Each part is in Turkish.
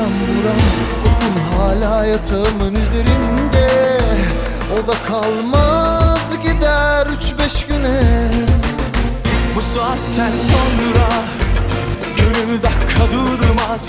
Buram buram kokun hala yatağımın üzerinde. O da kalmaz gider üç beş güne. Bu saatten sonra Gönül dakika durmaz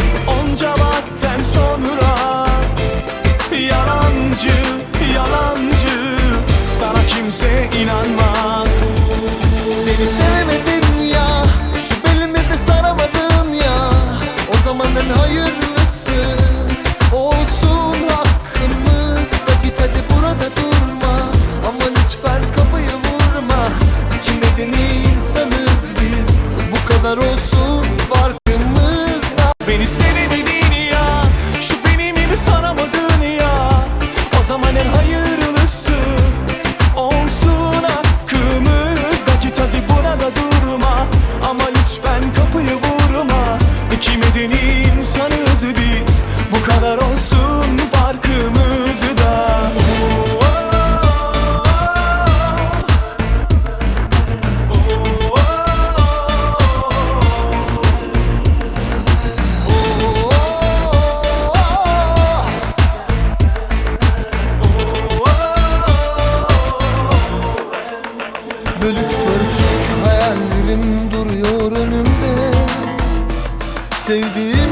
Sevdiğim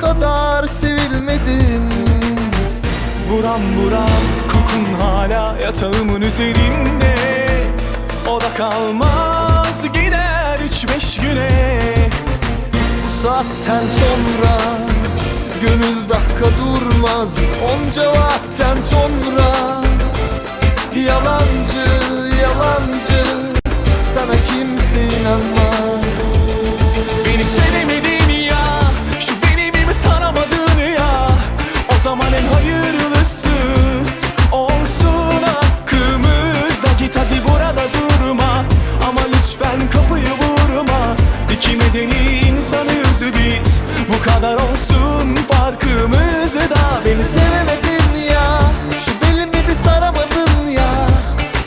kadar sevilmedim. Buram buram kokun hala yatağımın üzerinde. O da kalmaz gider üç beş güne. Bu saatten sonra Gönül dakika durmaz. Onca vakten sonra Bu kadar olsun farkımızda Beni sevemedin ya Şu belimi bir saramadın ya.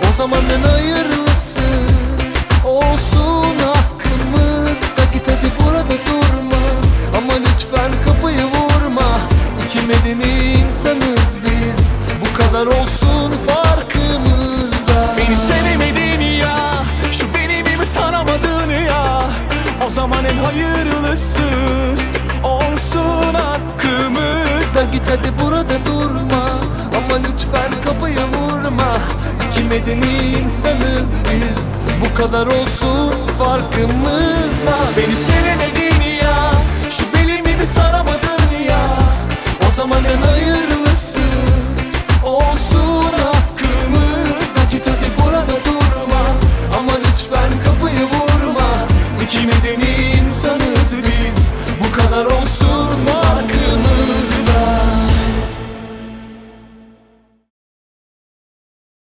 O zamanın hayırlısı Olsun hakkımızda Git hadi burada durma Ama lütfen kapıyı vurma. İki medeni insanız biz Bu kadar olsun hadi burada durma Ama lütfen kapıyı vurma. İki medeni insanız biz. Bu kadar olsun farkımızda. Beni sevemedin